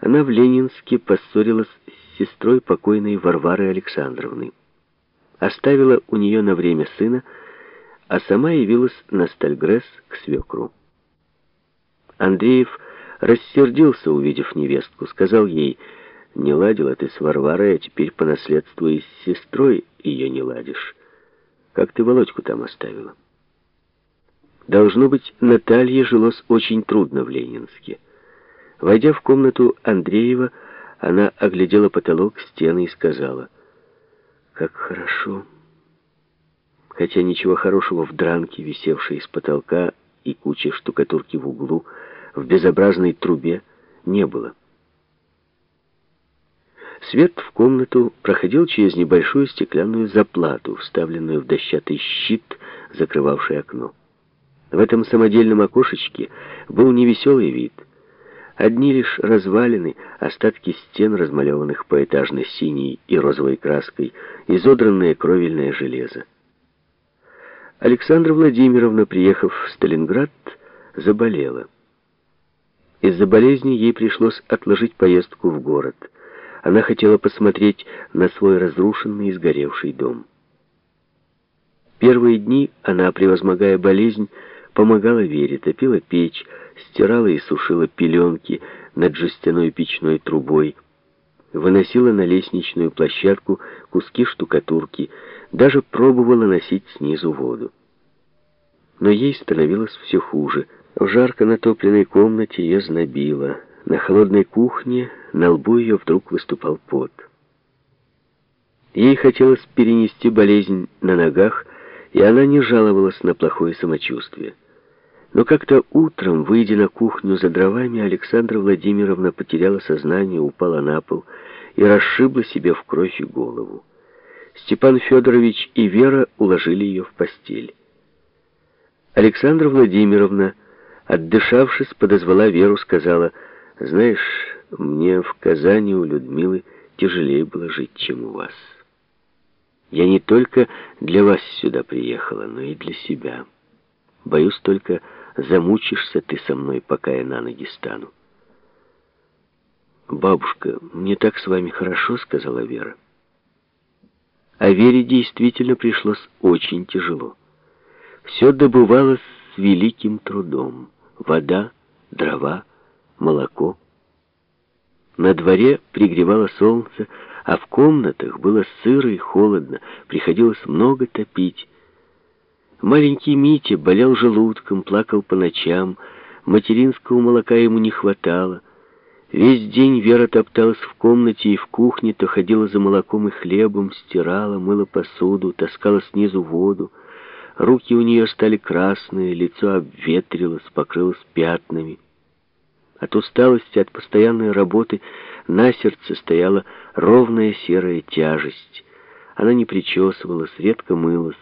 Она в Ленинске поссорилась с сестрой покойной Варвары Александровны. Оставила у нее на время сына, а сама явилась на Стальгресс к свекру. Андреев рассердился, увидев невестку, сказал ей, «Не ладила ты с Варварой, а теперь по наследству и с сестрой ее не ладишь. Как ты Володьку там оставила?» Должно быть, Наталье жилось очень трудно в Ленинске. Войдя в комнату Андреева, она оглядела потолок, стены и сказала, «Как хорошо!» Хотя ничего хорошего в дранке, висевшей из потолка, и куче штукатурки в углу, в безобразной трубе, не было. Свет в комнату проходил через небольшую стеклянную заплату, вставленную в дощатый щит, закрывавший окно. В этом самодельном окошечке был невеселый вид. Одни лишь развалины, остатки стен, размалеванных поэтажно синей и розовой краской, изодранное кровельное железо. Александра Владимировна, приехав в Сталинград, заболела. Из-за болезни ей пришлось отложить поездку в город. Она хотела посмотреть на свой разрушенный и сгоревший дом. Первые дни она, превозмогая болезнь, помогала Вере, топила печь, стирала и сушила пеленки над жестяной печной трубой, выносила на лестничную площадку куски штукатурки, даже пробовала носить снизу воду. Но ей становилось все хуже. В жарко натопленной комнате ее знобило. На холодной кухне на лбу ее вдруг выступал пот. Ей хотелось перенести болезнь на ногах, и она не жаловалась на плохое самочувствие. Но как-то утром, выйдя на кухню за дровами, Александра Владимировна потеряла сознание, упала на пол и расшибла себе в кровь голову. Степан Федорович и Вера уложили ее в постель. Александра Владимировна, отдышавшись, подозвала Веру, сказала, «Знаешь, мне в Казани у Людмилы тяжелее было жить, чем у вас. Я не только для вас сюда приехала, но и для себя». Боюсь только, замучишься ты со мной, пока я на ноги стану. «Бабушка, мне так с вами хорошо», — сказала Вера. А Вере действительно пришлось очень тяжело. Все добывалось с великим трудом. Вода, дрова, молоко. На дворе пригревало солнце, а в комнатах было сыро и холодно, приходилось много топить. Маленький Митя болел желудком, плакал по ночам, материнского молока ему не хватало. Весь день Вера топталась в комнате и в кухне, то ходила за молоком и хлебом, стирала, мыла посуду, таскала снизу воду. Руки у нее стали красные, лицо обветрилось, покрылось пятнами. От усталости, от постоянной работы на сердце стояла ровная серая тяжесть. Она не причесывалась, редко мылась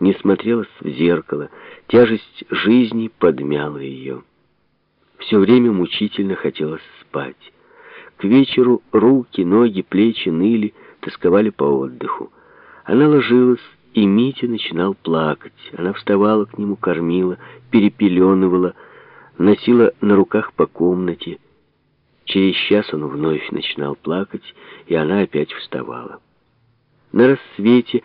не смотрелась в зеркало. Тяжесть жизни подмяла ее. Все время мучительно хотелось спать. К вечеру руки, ноги, плечи ныли, тосковали по отдыху. Она ложилась, и Митя начинал плакать. Она вставала к нему, кормила, перепеленывала, носила на руках по комнате. Через час он вновь начинал плакать, и она опять вставала. На рассвете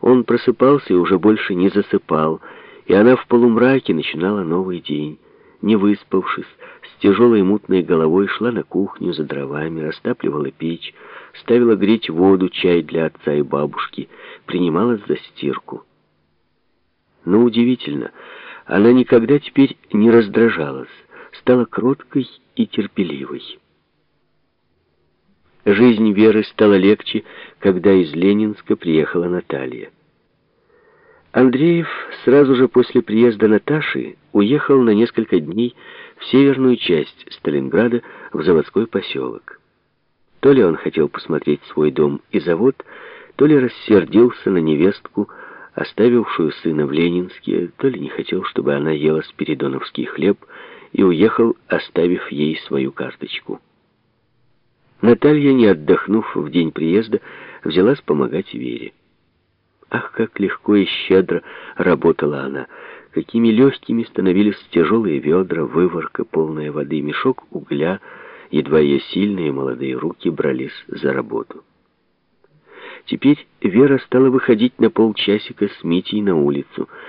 он просыпался и уже больше не засыпал, и она в полумраке начинала новый день. Не выспавшись, с тяжелой мутной головой шла на кухню за дровами, растапливала печь, ставила греть воду, чай для отца и бабушки, принималась за стирку. Но удивительно, она никогда теперь не раздражалась, стала кроткой и терпеливой. Жизнь Веры стала легче, когда из Ленинска приехала Наталья. Андреев сразу же после приезда Наташи уехал на несколько дней в северную часть Сталинграда, в заводской поселок. То ли он хотел посмотреть свой дом и завод, то ли рассердился на невестку, оставившую сына в Ленинске, то ли не хотел, чтобы она ела спиридоновский хлеб, и уехал, оставив ей свою карточку. Наталья, не отдохнув в день приезда, взялась помогать Вере. Ах, как легко и щедро работала она! Какими легкими становились тяжелые ведра, выворка, полная воды, мешок угля едва ее сильные молодые руки брались за работу. Теперь Вера стала выходить на полчасика с Митей на улицу,